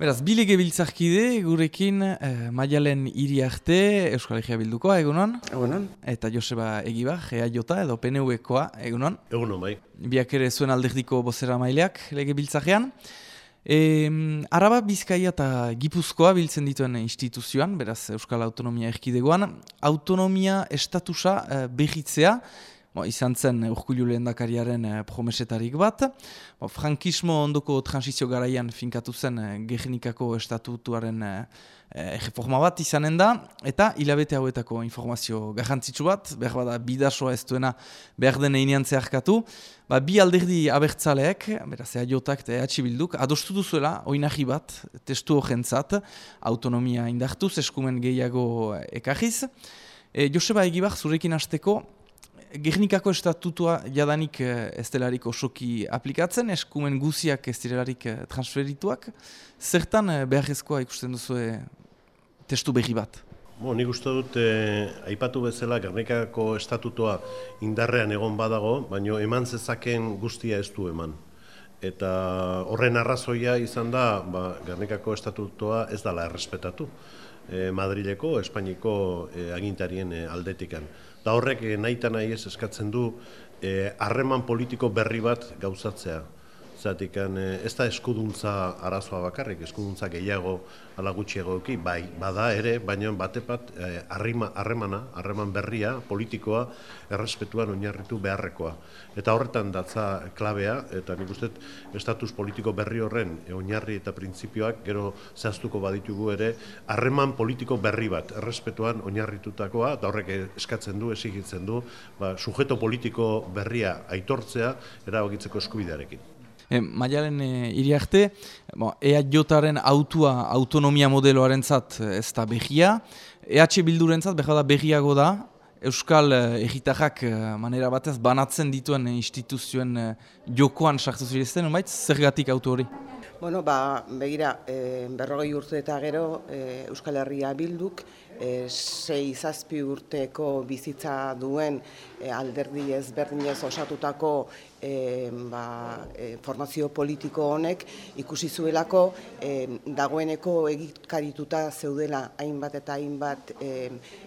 Beraz, bilege biltzarkide gurekin eh, Maialen hiri arte Euskal Herria Bildukoa, egunon? Egunon. Eta Joseba Egiba, Jota edo PNV-koa, egunon? Egunon, bai. Biak ere zuen alderdiko bozera maileak lege biltzarean. E, Araba Bizkaia eta Gipuzkoa biltzen dituen instituzioan, beraz Euskal Autonomia Erkidegoan, autonomia estatusa eh, behitzea, Bo, izan zen urkulu lehendakariaren eh, promesetarik bat. Bo, frankismo ondoko transizio garaian finkatu zen eh, gehenikako estatutuaren eh, eh, reforma bat izanen da, eta hilabete hauetako informazio garrantzitsu bat, behar bada bidasoa ez duena behar den einean zeharkatu, ba, bi alderdi abertzaleek, beraz eagiotak eta ehatsi bilduk, adostu duzuela, oinahi bat, testu horrentzat, autonomia indartuz, eskumen gehiago ekarriz. E, Joseba Egibar, zurekin hasteko, Gernikako estatutua jadanik eh, ez delarik osoki aplikatzen, eskumen guziak ez delarik eh, transferituak. Zertan eh, beharrezkoa ikusten duzu testu berri bat? Bo, nik uste dut, aipatu bezala, Gernikako estatutua indarrean egon badago, baino eman zezaken guztia ez du eman. Eta horren arrazoia izan da, ba, Gernikako estatutua ez dala errespetatu. Madrileko, Espainiko agintarien aldetikan. Da horrek eh, nahi eta nahi ez eskatzen du eh, harreman politiko berri bat gauzatzea. Zatik, eh, ez da eskuduntza arazoa bakarrik, eskuduntza gehiago ala gutxiago eki, bai, bada ere, baina batepat eh, harremana, harreman berria, politikoa, errespetuan oinarritu beharrekoa. Eta horretan datza klabea, eta nik uste, estatus politiko berri horren e, oinarri eta printzipioak gero zehaztuko baditugu ere, harreman politiko berri bat, errespetuan oinarritutakoa, eta horrek eskatzen du, esigitzen du, ba, sujeto politiko berria aitortzea, erabakitzeko eskubidearekin. E, Maialen e, iriarte, bo, EA Jotaren autua autonomia modeloaren zat ez da behia. EH Bilduren zat, behar da behiago da, Euskal egitarrak manera batez banatzen dituen instituzioen jokoan sartu zirezten, zergatik auto hori? Bueno, ba, begira, e, berrogei urte eta gero e, Euskal Herria bilduk e, sei zazpi urteko bizitza duen e, alderdi ezberdinez osatutako e, ba, e, formazio politiko honek ikusi zuelako e, dagoeneko egikarituta zeudela hainbat eta hainbat e,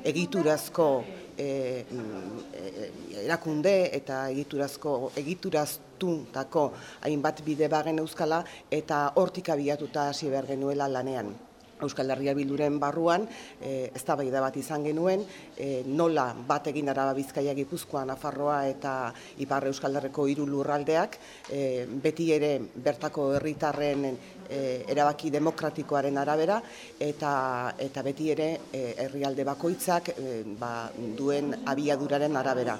egiturazko e, e, erakunde eta egiturazko egiturazko tako hainbat bide bagen euskala eta hortik abiatuta hasi behar genuela lanean. Euskal Herria Bilduren barruan, e, ez da bat izan genuen, e, nola bat egin araba bizkaia gipuzkoa, Nafarroa eta Iparre Euskal Herriko hiru lurraldeak, e, beti ere bertako herritarren e, erabaki demokratikoaren arabera, eta, eta beti ere herrialde bakoitzak e, ba, duen abiaduraren arabera.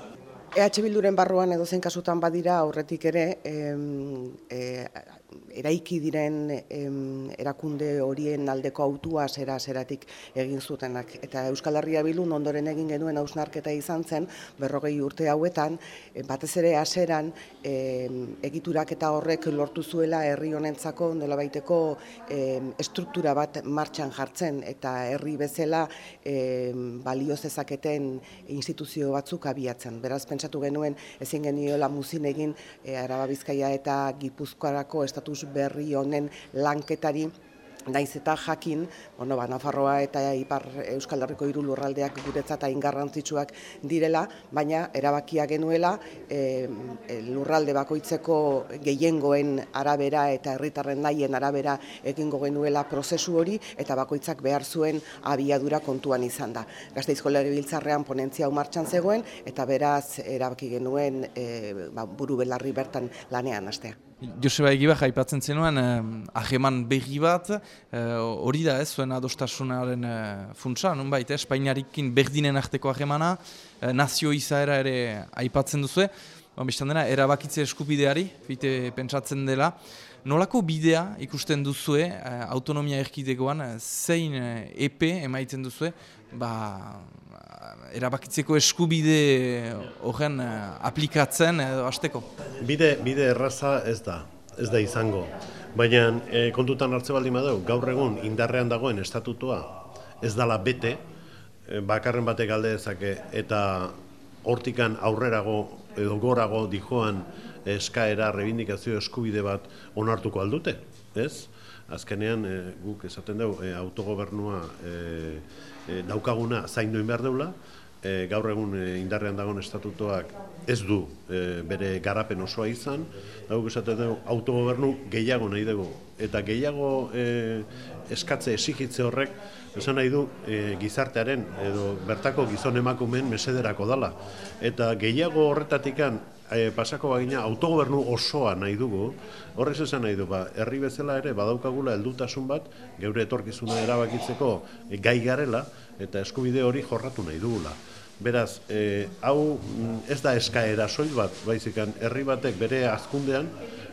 EH Bilduren barruan edo zen kasutan badira aurretik ere em, e, eraiki diren em, erakunde horien aldeko autua zera zeratik egin zutenak. Eta Euskal Herria Bildun ondoren egin genuen hausnarketa izan zen berrogei urte hauetan, e, batez ere haseran egiturak eta horrek lortu zuela herri honentzako nola baiteko struktura bat martxan jartzen eta herri bezala balio zezaketen instituzio batzuk abiatzen. Beraz, pentsatu genuen ezin geniola muzin egin e, Araba Bizkaia eta Gipuzkoarako estatus berri honen lanketari Naiz eta jakin, bueno, ba, Nafarroa eta Ipar Euskal Herriko hiru lurraldeak guretzat hain garrantzitsuak direla, baina erabakia genuela e, lurralde bakoitzeko gehiengoen arabera eta herritarren nahien arabera egingo genuela prozesu hori eta bakoitzak behar zuen abiadura kontuan izan da. Gazteizko legebiltzarrean ponentzia martxan zegoen eta beraz erabaki genuen e, ba, buru belarri bertan lanean astea. Joseba Egibar aipatzen zenuen eh, berri bat, eh, hori da ez, zuen adostasunaren eh, funtsa, nun baita, Espainiarikin berdinen arteko ahemana, eh, nazio izaera ere aipatzen duzu, ba, bestan dena, erabakitze eskupideari, bite pentsatzen dela, nolako bidea ikusten duzue eh, autonomia erkidegoan, eh, zein eh, EP emaiten duzue, ba, erabakitzeko eskubide horren eh, aplikatzen edo hasteko? Bide, bide erraza ez da, ez da izango. Baina e, kontutan hartze baldin badau, gaur egun indarrean dagoen estatutua ez dala bete, e, bakarren batek alde dezake eta hortikan aurrerago edo gorago dijoan eskaera, rebindikazio eskubide bat onartuko aldute, ez? Azkenean guk esaten dugu autogobernua daukaguna zain behar deula, e, gaur egun e, indarrean dagoen estatutoak ez du e, bere garapen osoa izan, dago esaten dugu autogobernu gehiago nahi dugu. Eta gehiago e, eskatze esigitze horrek, esan nahi du e, gizartearen edo bertako gizon emakumen mesederako dala. Eta gehiago horretatikan e, pasako bagina autogobernu osoa nahi dugu, horrez esan nahi du, ba, herri bezala ere badaukagula heldutasun bat, geure etorkizuna erabakitzeko gai garela, eta eskubide hori jorratu nahi dugula. Beraz, e, hau mm, ez da eskaera soil bat, baizikan herri batek bere azkundean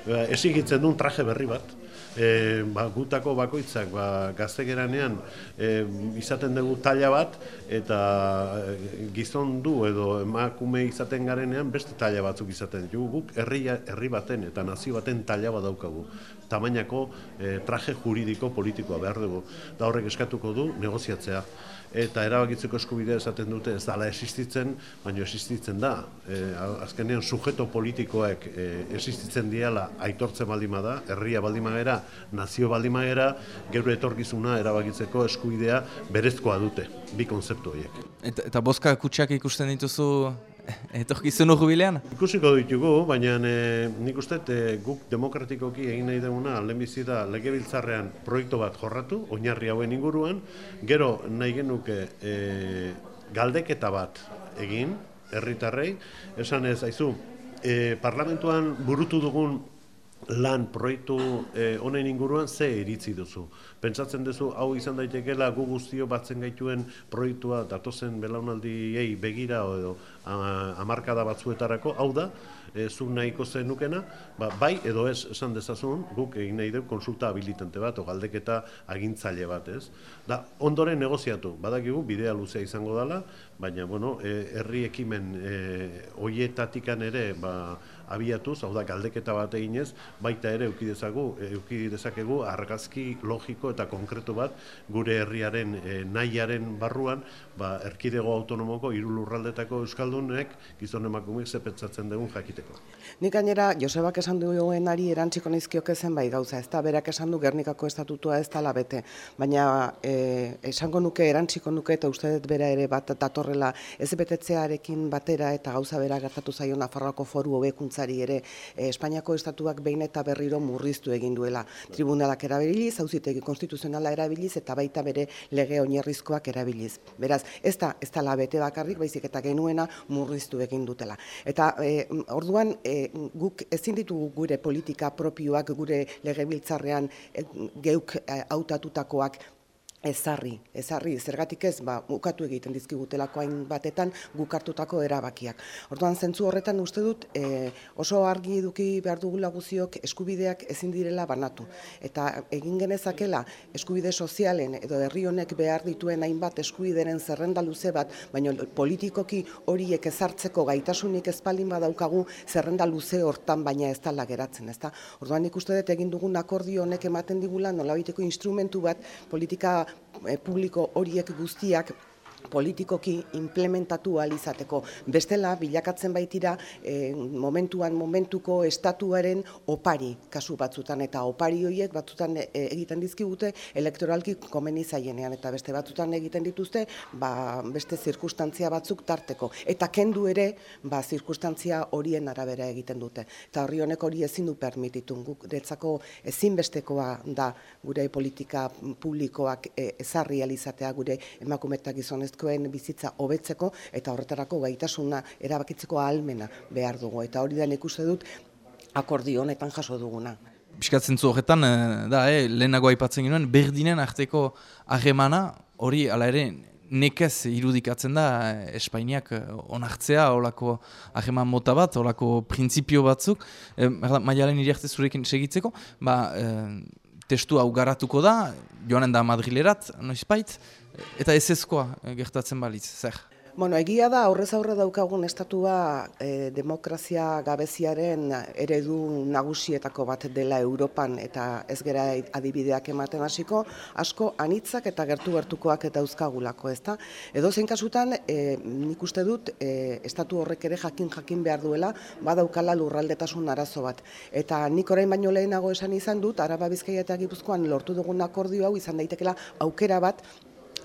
e, esigitzen duen traje berri bat. E, ba, gutako bakoitzak ba, gaztegeranean e, izaten dugu taila bat eta gizon du edo emakume izaten garenean beste taila batzuk izaten dugu guk herri, herri baten eta nazio baten taila bat daukagu tamainako e, traje juridiko politikoa behar dugu. Da horrek eskatuko du negoziatzea eta erabakitzeko eskubidea esaten dute ez dala existitzen, baina existitzen da. E, azkenean sujeto politikoek e, existitzen diala aitortzen baldimada, herria baldimagera, nazio baldimagera, geure etorkizuna erabakitzeko eskubidea berezkoa dute, bi konzeptu horiek. Eta, eta boska kutsiak ikusten dituzu etorkizun urbilean? Ikusiko ditugu, baina e, nik uste e, guk demokratikoki egin nahi duguna lehenbizi da legebiltzarrean proiektu bat jorratu, oinarri hauen inguruan, gero nahi genuke e, galdeketa bat egin, herritarrei, esan ez, aizu, e, parlamentuan burutu dugun lan proiektu honen inguruan ze iritzi duzu. Pentsatzen duzu hau izan daitekeela gu guztio batzen gaituen proiektua datozen belaunaldiei begira edo hamarkada batzuetarako, hau da, e, zuk nahiko zenukena, ba, bai edo ez esan dezazun, guk egin nahi dugu konsulta habilitante bat, o galdeketa agintzaile bat, ez? Da, ondoren negoziatu, badakigu, bidea luzea izango dela, baina, bueno, e, herri ekimen e, oietatikan ere, ba, abiatuz, hau da, galdeketa bat eginez, baita ere eukidezagu, eukidezakegu argazki logiko eta konkretu bat, gure herriaren e, nahiaren barruan, ba, erkidego autonomoko, hiru lurraldetako euskaldunek, gizon emakumik zepetzatzen dugun jakiteko. Nik gainera, Josebak esan duenari erantziko nizkiok ezen bai gauza, ez da, berak esan du Gernikako estatutua ez da bete, baina e, esango nuke, erantziko nuke, eta uste dut bera ere bat datorrela ez betetzearekin batera eta gauza bera gertatu zaio Nafarroako foru hobekuntzari ere e, Espainiako estatuak behin eta berriro murriztu egin duela tribunalak erabiliz, hauzitegi konstituzionala erabiliz eta baita bere lege oinarrizkoak erabiliz. Beraz, ez da, ez da labete bakarrik, baizik eta genuena murriztu egin dutela. Eta e, orduan, e, guk ezin ditugu gure politika propioak, gure legebiltzarrean e, geuk e, hautatutakoak ezarri, ezarri, zergatik ez, ba, ukatu egiten dizkigutelako hain batetan guk hartutako erabakiak. Orduan zentzu horretan uste dut e, oso argi eduki behar dugula guziok eskubideak ezin direla banatu. Eta egin genezakela eskubide sozialen edo herri honek behar dituen hainbat eskubideren zerrenda luze bat, baina politikoki horiek ezartzeko gaitasunik ezpaldin badaukagu zerrenda luze hortan baina ez tala geratzen, ezta? Orduan ikuste dut egin dugun akordio honek ematen digula nolabiteko instrumentu bat politika publiko horiek guztiak politikoki implementatu izateko. Bestela, bilakatzen baitira, e, momentuan momentuko estatuaren opari kasu batzutan, eta opari horiek batzutan e, egiten dizkigute elektoralki komeni zaienean, eta beste batzutan egiten dituzte, ba, beste zirkustantzia batzuk tarteko. Eta kendu ere, ba, zirkustantzia horien arabera egiten dute. Eta horri honek hori ezin du permititun, guk detzako ezinbestekoa da gure politika publikoak e, ezarri alizatea gure emakumetak gizonez gizonezkoen bizitza hobetzeko eta horretarako gaitasuna erabakitzeko ahalmena behar dugu. Eta hori da ikuste dut akordio honetan jaso duguna. Biskatzen zu horretan, eh, da, eh, lehenago aipatzen ginoen, berdinen arteko harremana hori ala ere nekez irudikatzen da eh, Espainiak eh, onartzea, olako harreman mota bat, olako printzipio batzuk, eh, maialen iriarte zurekin segitzeko, ba, testu hau garatuko da, joanen da Madrilerat, noizpait, eta ez ezkoa gertatzen balitz, zer? Bueno, egia da aurrez aurre daukagun estatua e, demokrazia gabeziaren eredu nagusietako bat dela Europan eta ez gera adibideak ematen hasiko, asko anitzak eta gertu gertukoak eta euskagulako, ezta? Edo zein kasutan, e, nik uste dut, e, estatu horrek ere jakin jakin behar duela, badaukala lurraldetasun arazo bat. Eta nik orain baino lehenago esan izan dut, Araba Bizkaia eta Gipuzkoan lortu dugun akordio hau izan daitekela aukera bat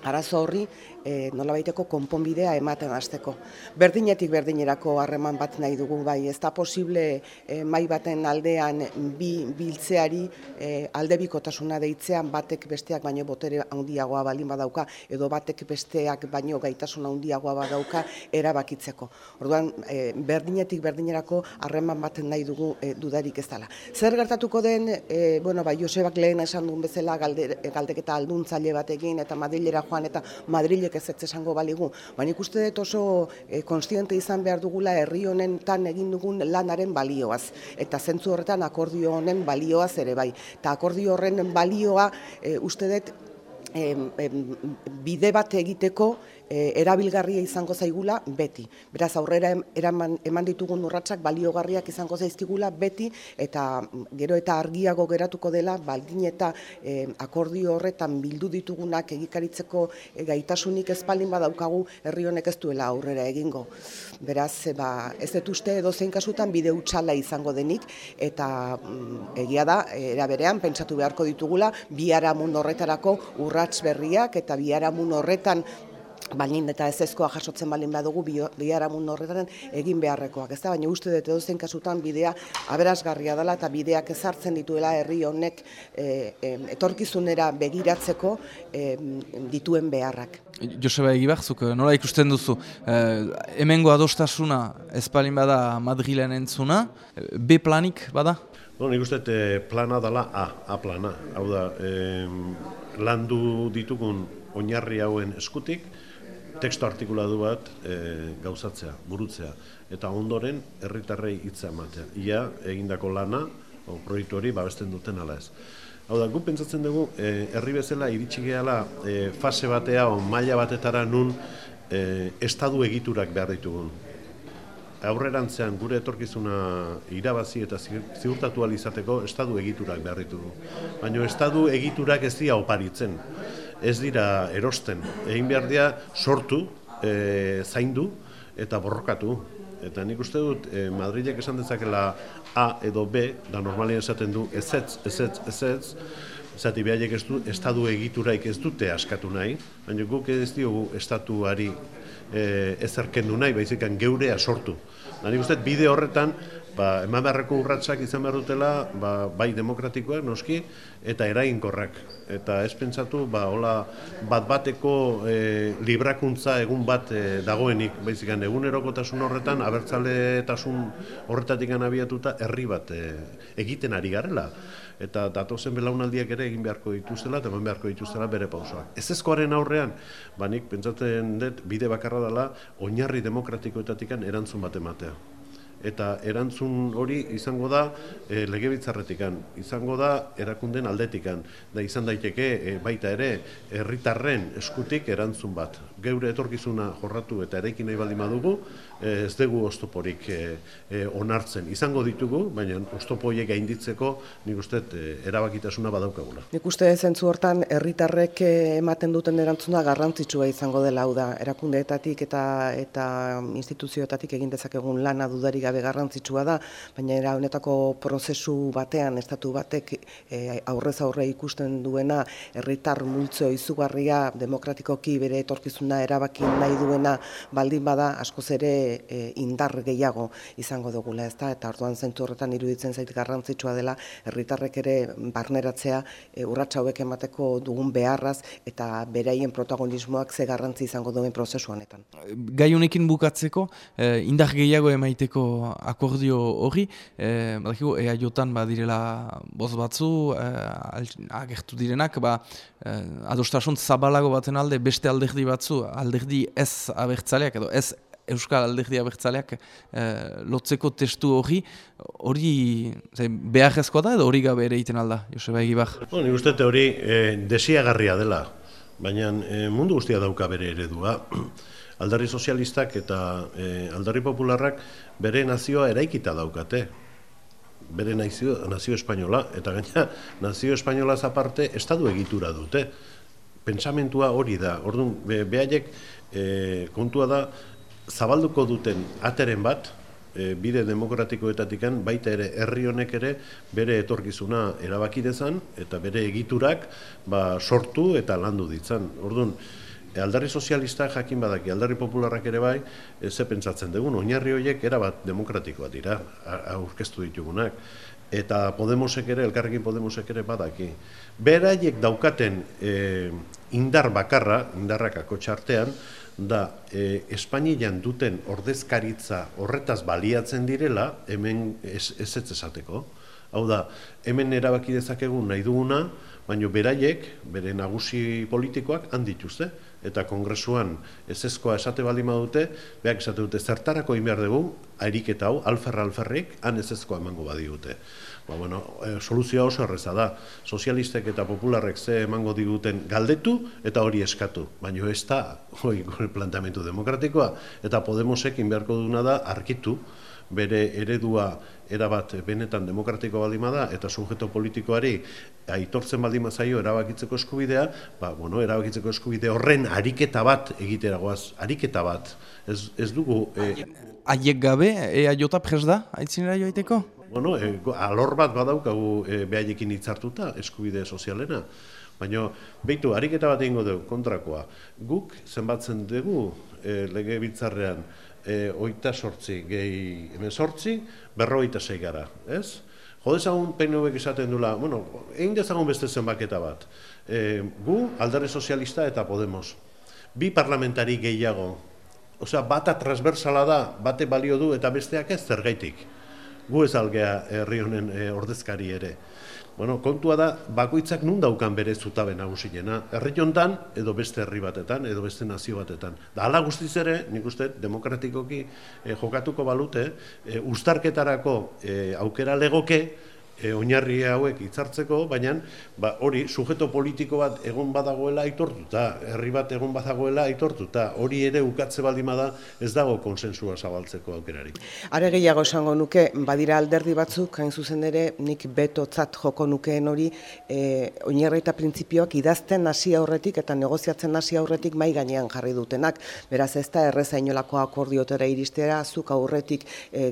arazo horri e, nolabaiteko konponbidea ematen hasteko. Berdinetik berdinerako harreman bat nahi dugu bai, ez da posible e, mai baten aldean bi biltzeari e, aldebikotasuna deitzean batek besteak baino botere handiagoa balin badauka edo batek besteak baino gaitasuna handiagoa badauka erabakitzeko. Orduan e, berdinetik berdinerako harreman baten nahi dugu e, dudarik ez dela. Zer gertatuko den, e, bueno, bai, Josebak lehen esan duen bezala galde, galdeketa alduntzaile batekin eta Madrilera joan eta Madrilek ez ez esango baligu. Baina ikuste dut oso e, konstiente izan behar dugula herri honen tan egin dugun lanaren balioaz. Eta zentzu horretan akordio honen balioaz ere bai. Eta akordio horren balioa e, uste dut bide bat egiteko e, erabilgarria izango zaigula beti. Beraz aurrera eraman, eman ditugun urratsak baliogarriak izango zaizkigula beti eta mm, gero eta argiago geratuko dela baldin eta e, akordio horretan bildu ditugunak egikaritzeko e, gaitasunik ezpaldin badaukagu herri honek ez duela aurrera egingo. Beraz, e, ba, ez dut uste edo zein kasutan bide utxala izango denik eta mm, egia da, era berean, pentsatu beharko ditugula, biaramun horretarako urrats berriak eta biaramun horretan balin eta ez ezkoa jasotzen balin badugu biharamun horretan egin beharrekoak. Ez da, baina uste dut edo zen kasutan bidea aberasgarria dela eta bideak ezartzen dituela herri honek e, etorkizunera begiratzeko dituen beharrak. Joseba Egibarzuk, nola ikusten duzu, e, hemengo adostasuna ez balin bada Madrilen entzuna, B planik bada? No, nik uste plana dela A, A plana. Hau da, e, landu ditugun oinarri hauen eskutik, teksto artikulatu bat e, gauzatzea, burutzea, eta ondoren herritarrei hitza ematea. Ia egindako lana, o, proiektu hori babesten duten ala ez. Hau da, gu pentsatzen dugu, e, herri bezala iritsi gehala e, fase batea o maila batetara nun e, estadu egiturak behar ditugun. Aurrerantzean gure etorkizuna irabazi eta ziurtatu izateko estadu egiturak behar ditugu. Baina estadu egiturak ez dira oparitzen ez dira erosten. Egin behar dira sortu, e, zaindu eta borrokatu. Eta nik uste dut, e, Madrilek esan dezakela A edo B, da normalien esaten du ezetz, ezetz, ezetz, zati behaiek ez du, estadu egituraik ez dute askatu nahi, baina guk ez diogu estatuari e, ezerken du nahi, baizikan geurea sortu. Da nik uste bide horretan, ba, eman beharreko urratsak izan behar dutela, ba, bai demokratikoak noski, eta eraginkorrak. Eta ez pentsatu, ba, hola, bat bateko e, librakuntza egun bat e, dagoenik, baizik egun erokotasun horretan, abertzaletasun horretatik abiatuta herri bat e, egiten ari garela. Eta datozen belaunaldiak ere egin beharko dituztela, eta eman beharko dituztela bere pausoak. Ez ezkoaren aurrean, ba, nik pentsatzen dut, bide bakarra dela, oinarri demokratikoetatik erantzun bat ematea eta erantzun hori izango da e, legebiltzarretikan, izango da erakunden aldetikan, da izan daiteke e, baita ere herritarren eskutik erantzun bat. Geure etorkizuna jorratu eta eraikin nahi baldin badugu, e, ez dugu ostoporik e, onartzen. Izango ditugu, baina ostopoiek gainditzeko nik uste e, erabakitasuna badaukagula. Nik uste zentzu hortan herritarrek ematen duten erantzuna garrantzitsua izango dela hau da, erakundeetatik eta eta instituzioetatik egin dezakegun lana dudarik gabe garrantzitsua da, baina era honetako prozesu batean estatu batek e, aurrez aurre ikusten duena herritar multzo izugarria demokratikoki bere etorkizuna erabaki nahi duena baldin bada askoz ere e, indar gehiago izango dugula, ezta? Eta orduan zentzu horretan iruditzen zait garrantzitsua dela herritarrek ere barneratzea e, urratsa hauek emateko dugun beharraz eta beraien protagonismoak ze garrantzi izango duen prozesu honetan. Gai honekin bukatzeko, e, indar gehiago emaiteko akordio hori, e, badakigu, ea jotan badirela boz batzu, e, agertu direnak, ba, e, adostasun zabalago baten alde, beste alderdi batzu, alderdi ez abertzaleak, edo ez Euskal alderdi abertzaleak e, lotzeko testu hori, hori behar da, edo hori gabe ere egiten alda, Joseba Egibar? No, Nik uste hori e, desiagarria dela, baina e, mundu guztia dauka bere eredua. alderri sozialistak eta e, alderri popularrak bere nazioa eraikita daukate, bere nazio, nazio espainola, eta gaina nazio espainola aparte estadu egitura dute. Pentsamentua hori da, orduan, be, behaiek e, kontua da, zabalduko duten ateren bat, e, bide demokratikoetatikan baita ere herri honek ere bere etorkizuna erabaki dezan eta bere egiturak ba, sortu eta landu ditzan. Orduan, aldarri sozialistak jakin badaki, aldarri popularrak ere bai, e, ze pentsatzen dugun, oinarri horiek erabat demokratikoa dira, aurkeztu ditugunak. Eta Podemosek ere, elkarrekin Podemosek ere badaki. Beraiek daukaten e, indar bakarra, indarrak akotxartean, da e, Espainian duten ordezkaritza horretaz baliatzen direla hemen ez ez esateko. Hau da, hemen erabaki dezakegu nahi duguna, baino beraiek, bere nagusi politikoak handituzte eta kongresuan ez ezkoa esate baldin badute, beak esate dute zertarako inbiar dugu, ariketa hau, alferra alferrik, han ez ezkoa emango badigute ba, bueno, e, soluzioa oso erreza da. Sozialistek eta popularrek ze emango diguten galdetu eta hori eskatu. Baina ez da, hoi, planteamentu demokratikoa, eta Podemosek inbeharko duna da arkitu bere eredua erabat benetan demokratiko baldima da eta sujeto politikoari aitortzen baldima zaio erabakitzeko eskubidea, ba, bueno, erabakitzeko eskubide horren ariketa bat egiteragoaz, ariketa bat. Ez, ez dugu... E... Aiek gabe, ea jota pres da, aitzinera joaiteko? bueno, e, alor bat badaukagu e, behaiekin hitzartuta eskubide sozialena. Baina, behitu, ariketa bat egingo dugu, kontrakoa. Guk, zenbatzen dugu, e, lege bitzarrean, e, oita sortzi, gehi hemen sortzi, berro oita gara, ez? Jodezagun PNV esaten dula, bueno, egin dezagun beste zenbaketa bat. E, gu, alderre sozialista eta Podemos. Bi parlamentari gehiago. Osea, bata transversala da, bate balio du eta besteak ez zergaitik gu ez algea herri honen e, ordezkari ere. Bueno, kontua da, bakoitzak nun daukan bere zutabe nagusiena, herri jontan, edo beste herri batetan, edo beste nazio batetan. Da, ala guztiz ere, nik uste, demokratikoki e, jokatuko balute, e, ustarketarako e, aukera legoke, e, oinarri hauek hitzartzeko, baina ba, hori sujeto politiko bat egon badagoela aitortuta, herri bat egon badagoela aitortuta, hori ere ukatze baldima da ez dago konsensua zabaltzeko aukerari. Are gehiago esango nuke, badira alderdi batzuk, hain zuzen ere, nik betotzat joko nukeen hori, e, oinarri eta printzipioak idazten hasi aurretik eta negoziatzen hasi aurretik mai gainean jarri dutenak, beraz ez da erreza inolako akordiotera iristera, zuk aurretik e,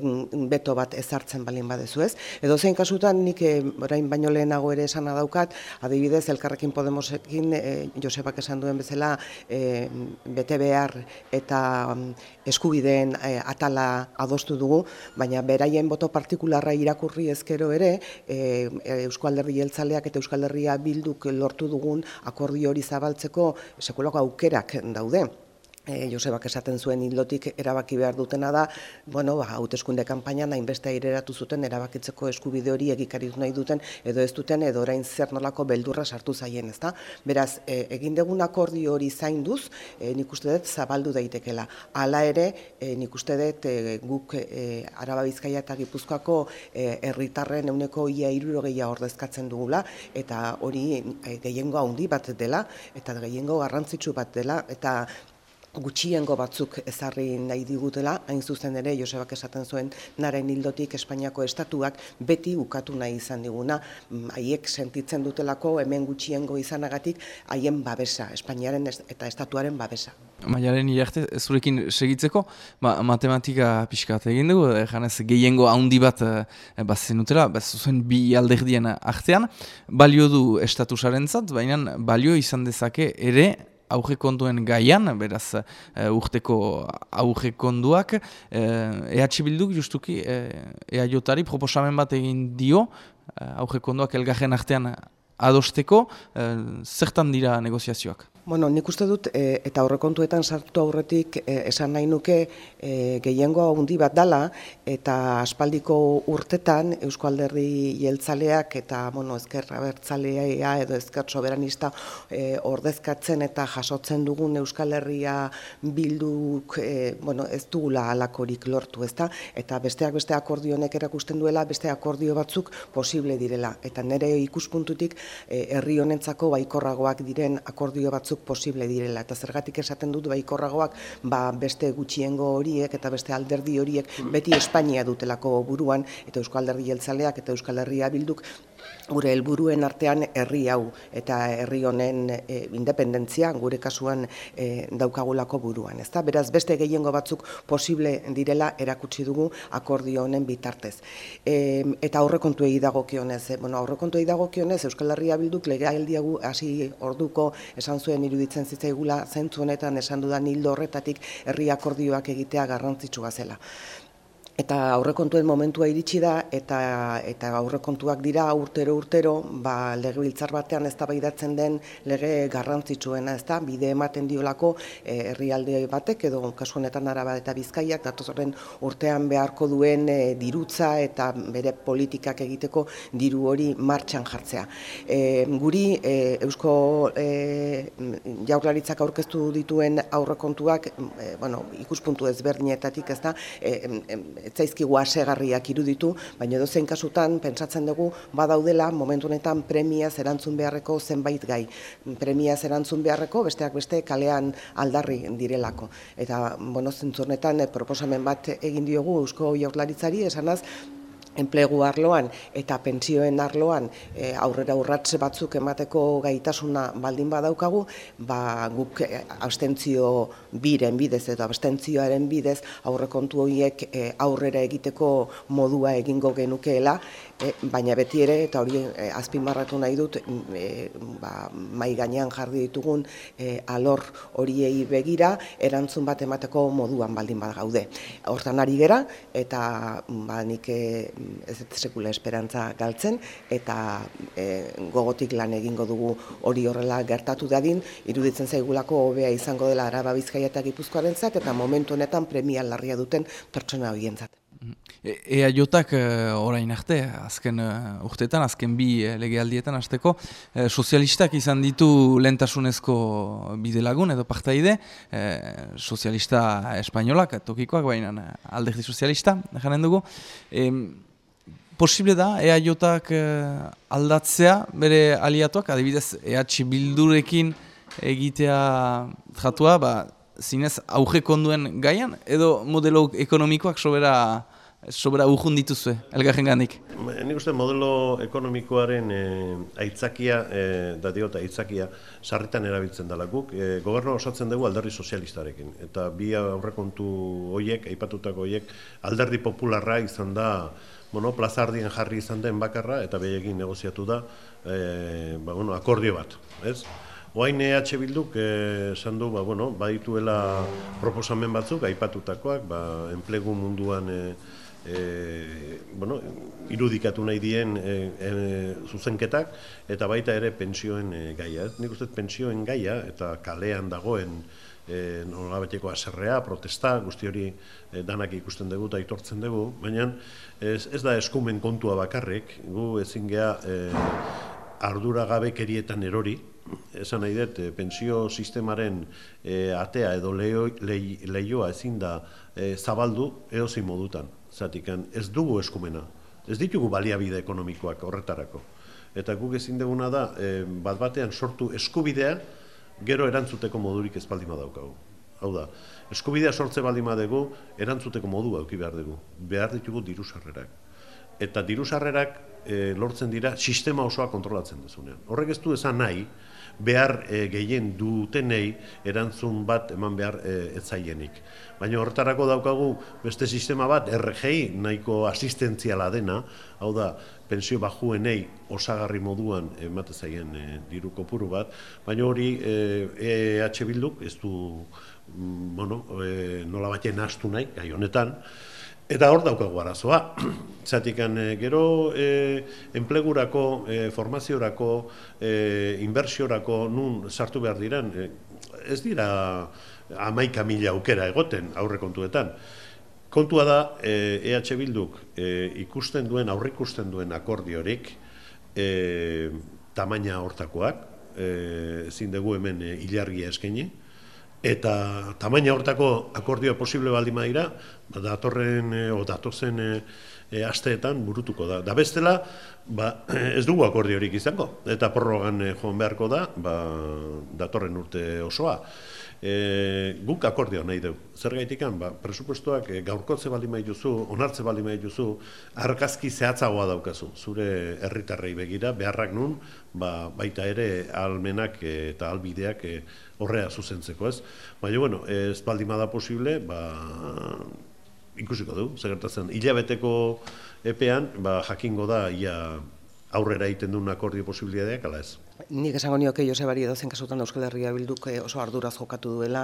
beto bat ezartzen balin badezu ez. Edo zein kasutan, nik eh, orain baino lehenago ere esana daukat, adibidez elkarrekin Podemosekin eh, Josebak esan duen bezala eh, bete behar eta mm, eskubideen eh, atala adostu dugu, baina beraien boto partikularra irakurri ezkero ere eh, Eusko Alderdi Jeltzaleak eta Euskal Herria bilduk lortu dugun akordio hori zabaltzeko sekulako aukerak daude e, Josebak esaten zuen hildotik erabaki behar dutena da, bueno, ba, hauteskunde kanpainan hainbeste aireratu zuten erabakitzeko eskubide hori egikaritu nahi duten, edo ez duten, edo orain zer nolako beldurra sartu zaien, ezta? Beraz, e, egin degun akordi hori zainduz, e, nik uste dut zabaldu daitekela. Hala ere, e, nik uste dut e, guk e, Araba Bizkaia eta Gipuzkoako herritarren e, euneko ia irurogeia ordezkatzen dugula, eta hori e, gehiengo handi bat dela, eta gehiengo garrantzitsu bat dela, eta gutxiengo batzuk ezarri nahi digutela, hain zuzen ere Josebak esaten zuen naren hildotik Espainiako estatuak beti ukatu nahi izan diguna, mm, haiek sentitzen dutelako hemen gutxiengo izanagatik haien babesa, Espainiaren eta estatuaren babesa. Maialen irarte, zurekin segitzeko, ba, matematika pixkat egin dugu, janez gehiengo handi bat e, bazen utela, zuzen bi alderdien artean, balio du estatusaren zat, baina balio izan dezake ere aurrekonduen gaian, beraz uh, urteko aurrekonduak, uh, EH Bilduk justuki uh, EH proposamen bat egin dio, uh, aurrekonduak elgarren artean adosteko, zertan dira negoziazioak? Bueno, nik uste dut, e, eta aurrekontuetan sartu aurretik e, esan nahi nuke e, gehiengoa handi bat dala, eta aspaldiko urtetan Eusko Alderri Jeltzaleak eta bueno, ezker abertzalea edo ezker soberanista e, ordezkatzen eta jasotzen dugun Euskal Herria bilduk e, bueno, ez dugula alakorik lortu, ezta? Eta besteak beste akordionek erakusten duela, beste akordio batzuk posible direla. Eta nire ikuspuntutik herri honentzako baikorragoak diren akordio batzuk batzuk posible direla. Eta zergatik esaten dut baikorragoak ba, beste gutxiengo horiek eta beste alderdi horiek beti Espainia dutelako buruan eta Euskal Alderdi Jeltzaleak eta Euskal Herria Bilduk gure helburuen artean herri hau eta herri honen e, independentzia gure kasuan e, daukagulako buruan, ezta? Beraz beste gehiengo batzuk posible direla erakutsi dugu akordio honen bitartez. E, eta aurrekontuei dagokionez, e, bueno, aurrekontuei dagokionez Euskal Herria bilduk legealdiagu hasi orduko esan zuen iruditzen zitzaigula zentzu honetan esan dudan hildo horretatik herri akordioak egitea garrantzitsua zela eta aurrekontuen momentua iritsi da eta eta aurrekontuak dira urtero urtero ba legebiltzar batean eztabaidatzen den lege garrantzitsuena ezta? Bide ematen diolako eh, herrialde batek edo kasu honetan Araba eta Bizkaiak datozen urtean beharko duen e, dirutza eta bere politikak egiteko diru hori martxan jartzea. E, guri e, Eusko e, Jaurlaritzak aurkeztu dituen aurrekontuak e, bueno ikuspuntu ezberdinetatik ezta? E, etzaizkigu asegarriak iruditu, baina edo kasutan pentsatzen dugu badaudela momentu honetan premia erantzun beharreko zenbait gai. Premia erantzun beharreko besteak beste kalean aldarri direlako. Eta, bueno, zentzurnetan eh, proposamen bat egin diogu Eusko Jaurlaritzari esanaz enplegu arloan eta pentsioen arloan e, aurrera urratze batzuk emateko gaitasuna baldin badaukagu, ba guk e, abstentzio biren bidez edo abstentzioaren bidez aurrekontu horiek e, aurrera egiteko modua egingo genukeela, e, baina beti ere eta hori e, azpimarratu nahi dut e, ba, mai gainean jarri ditugun e, alor horiei begira erantzun bat emateko moduan baldin bad gaude. Hortan ari gera eta ba nik ez sekula esperantza galtzen eta e, gogotik lan egingo dugu hori horrela gertatu dadin iruditzen zaigulako hobea izango dela Araba Bizkaia eta Gipuzkoarentzat eta momentu honetan premia larria duten pertsona horientzat. E, ea jotak e, orain arte, azken uh, urteetan, azken bi uh, legealdietan azteko, uh, sozialistak izan ditu lentasunezko bidelagun edo partaide, uh, sozialista espainolak, tokikoak, baina alderdi sozialista, janen dugu. Posible da, ea jotak uh, aldatzea bere aliatuak, adibidez, EH Bildurekin egitea jatua, ba, zinez auge konduen gaian, edo modelo ekonomikoak sobera sobera urjun dituzue, elgarren gandik? Nik uste modelo ekonomikoaren e, aitzakia, e, da diota aitzakia, sarritan erabiltzen dela guk. E, gobernu osatzen dugu alderdi sozialistarekin. Eta bi aurrekontu hoiek, aipatutako hoiek, alderdi popularra izan da, bueno, plazardien jarri izan den bakarra, eta behekin negoziatu da, e, ba, bueno, akordio bat, ez? Oain EH Bilduk esan du, ba, bueno, badituela proposamen batzuk, aipatutakoak, ba, enplegu munduan e, e, bueno, irudikatu nahi dien e, e, zuzenketak eta baita ere pensioen e, gaia. Nik uste pensioen gaia eta kalean dagoen e, nolabeteko aserrea, protesta, guzti hori e, danak ikusten dugu eta aitortzen dugu, baina ez, ez da eskumen kontua bakarrik, gu ezin geha e, ardura gabekerietan erori, esan nahi dut, pensio sistemaren e, atea edo lehioa ezin da e, zabaldu edozein modutan zatikan ez dugu eskumena, ez ditugu baliabide ekonomikoak horretarako. Eta guk ezin deguna da, e, bat batean sortu eskubidea, gero erantzuteko modurik ez baldima daukagu. Hau da, eskubidea sortze baldima dugu, erantzuteko modua eduki behar dugu. Behar ditugu diru sarrerak. Eta diru sarrerak e, lortzen dira sistema osoa kontrolatzen dezunean. Horrek ez du esan nahi, behar e, gehien dutenei erantzun bat eman behar e, etzaienik. Baina horretarako daukagu beste sistema bat, RGI nahiko asistentziala dena, hau da, pensio bajuenei osagarri moduan emate zaien e, diru kopuru bat, baina hori EH Bilduk ez du mm, bueno, e, nola batean astu nahi, gai honetan, Eta hor daukagu arazoa. Zatikan, e, gero e, enplegurako, e, formaziorako, e, inbertsiorako nun sartu behar diren, e, ez dira amaika mila aukera egoten aurre kontuetan. Kontua da, e, EH Bilduk e, ikusten duen, aurre ikusten duen akordiorik, e, tamaina hortakoak, e, dugu hemen e, ilargia eskaini, eta tamaina hortako akordio posible baldin badira, ba, datorren e, o datozen e, e, asteetan burutuko da. Da bestela, ba, ez dugu akordiorik izango, eta prorrogan e, joan beharko da, ba, datorren urte osoa. E, guk akordio nahi dugu. Zer gaitikan, ba, presupuestoak e, gaurkotze bali duzu, onartze bali duzu, argazki zehatzagoa daukazu. Zure herritarrei begira, beharrak nun, ba, baita ere almenak eta albideak e, horrea zuzentzeko, ez? Baina, bueno, ez baldin da posible, ba, ikusiko du, segertatzen, hilabeteko epean, ba, jakingo da, ia aurrera egiten duen akordio posibilidadeak, ala ez? Nik esango nioke Josebari edozen kasutan Euskal Herria bilduk eh, oso arduraz jokatu duela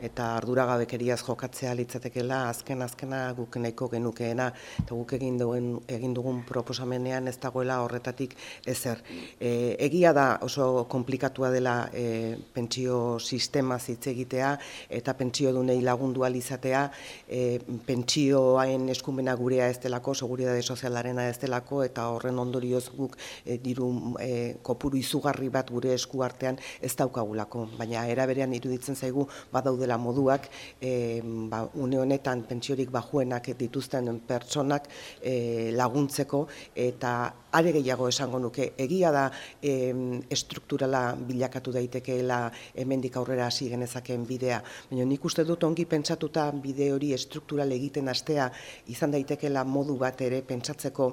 eta arduragabekeriaz jokatzea litzatekeela azken azkena guk nahiko genukeena eta guk egin duen egin dugun proposamenean ez dagoela horretatik ezer. E, egia da oso konplikatua dela e, pentsio sistema hitz egitea eta pentsio dunei lagundu izatea e, pentsioaen eskumena gurea ez delako, seguridade sozialarena ez delako eta horren ondorioz guk e, diru e, kopuru izugar izugarri bat gure esku artean ez daukagulako, baina eraberean iruditzen zaigu badaudela moduak e, ba, une honetan pentsiorik bajuenak dituzten pertsonak e, laguntzeko eta are gehiago esango nuke. Egia da e, estrukturala bilakatu daitekeela hemendik aurrera hasi genezakeen bidea, baina nik uste dut ongi pentsatuta bide hori estruktural egiten astea izan daitekeela modu bat ere pentsatzeko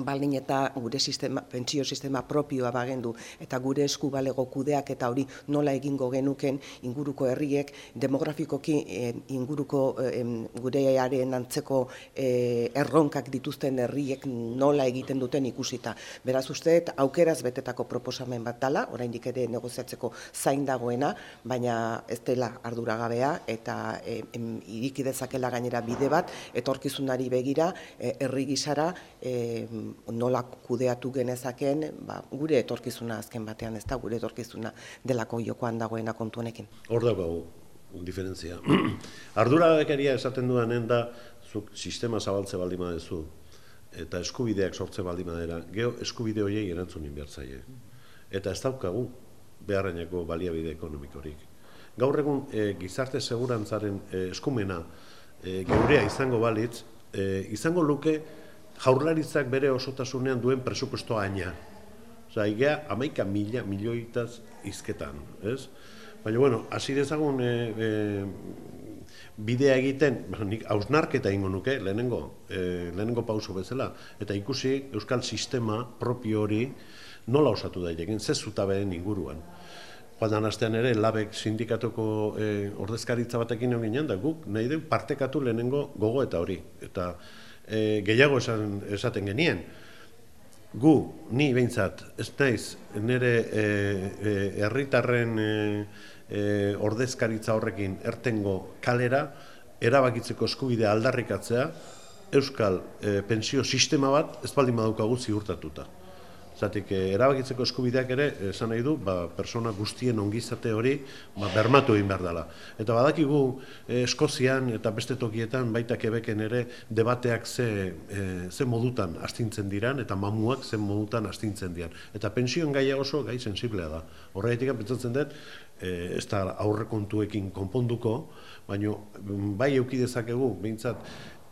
baldin eta gure sistema, pentsio sistema propioa bagendu eta gure esku balego kudeak eta hori nola egingo genuken inguruko herriek demografikoki eh, inguruko eh, gure earen antzeko eh, erronkak dituzten herriek nola egiten duten ikusita. Beraz usteet aukeraz betetako proposamen bat dala, oraindik ere negoziatzeko zain dagoena, baina ez dela arduragabea eta eh, iriki dezakela gainera bide bat etorkizunari begira eh, herri gisara eh, nola kudeatu genezaken ba, gure etorkizuna azken batean ez da gure etorkizuna delako jokoan dagoena kontu honekin. Hor dago diferentzia. Ardura bekeria esaten duanen da zuk sistema zabaltze baldin badezu eta eskubideak sortze baldin badera, geho eskubide horiei erantzun inbertzaile. Eta ez daukagu beharreneko baliabide ekonomikorik. Gaur egun e, gizarte segurantzaren e, eskumena e, geurea izango balitz, e, izango luke jaurlaritzak bere osotasunean duen presupuestoa aina. Osa, igea, amaika mila, milioitaz izketan, ez? Baina, bueno, hasi dezagun e, e, bidea egiten, nik hausnarketa ingo nuke, lehenengo, e, lehenengo pauso bezala, eta ikusi Euskal Sistema propio hori nola osatu daitekin, ze zutabeen inguruan. Joan astean ere, labek sindikatuko e, ordezkaritza batekin egin da guk nahi du partekatu lehenengo gogo eta hori. Eta e, gehiago esan, esaten genien. Gu, ni behintzat, ez naiz, nire e, e, herritarren e, e, ordezkaritza horrekin ertengo kalera, erabakitzeko eskubidea aldarrikatzea, Euskal e, pensio sistema bat ez baldin badaukagu ziurtatuta. Zatik, eh, erabakitzeko eskubideak ere, esan nahi du, ba, persona guztien ongizate hori ba, bermatu egin behar dela. Eta badakigu eh, Eskozian eta beste tokietan baita kebeken ere debateak ze, eh, ze modutan astintzen diran eta mamuak ze modutan astintzen diran. Eta pensioen gaia oso gai sensiblea da. Horregatik pentsatzen dut, eh, ez da aurrekontuekin konponduko, baina mm, bai eukidezakegu, behintzat,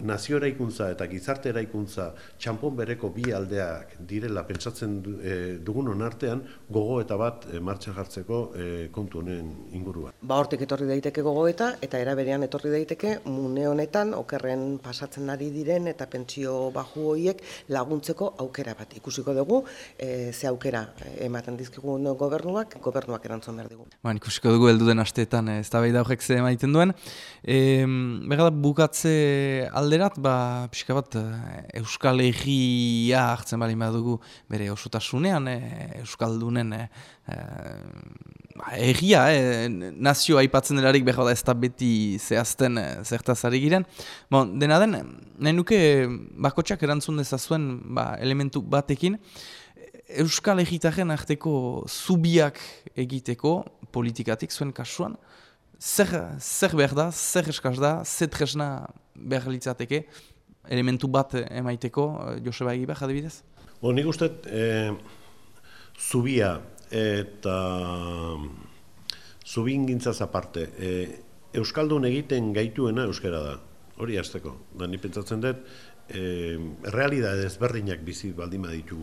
nazio eraikuntza eta gizarte eraikuntza txampon bereko bi aldeak direla pentsatzen eh, dugun artean gogo eta bat e, martxan jartzeko e, kontu honen inguruan. Ba hortik etorri daiteke gogo eta eta eraberean etorri daiteke mune honetan okerren pasatzen ari diren eta pentsio baju horiek laguntzeko aukera bat. Ikusiko dugu e, ze aukera ematen dizkigun gobernuak, gobernuak erantzun behar dugu. Ba, ikusiko dugu heldu den asteetan ez da horrek ze emaiten duen. E, Berra bukatze alde alderat, ba, pixka bat, eh, Euskal Egia hartzen bali dugu bere osotasunean, e, Euskaldunen e, ba, egia, e, nazio aipatzen delarik behar da ez da beti zehazten e, zertazari giren. Bon, dena den, nahi nuke bakotxak erantzun dezazuen ba, elementu batekin, Euskal Egitaren arteko zubiak egiteko politikatik zuen kasuan, zer, zer behar da, zer eskaz da, zer tresna behar litzateke, elementu bat emaiteko, eh, Joseba Egibar, adibidez? Bo, nik uste, e, zubia eta zubingintzaz aparte, e, Euskaldun egiten gaituena euskara da. Hori hasteko. Da ni pentsatzen dut, e, realidade ezberdinak bizi baldin baditu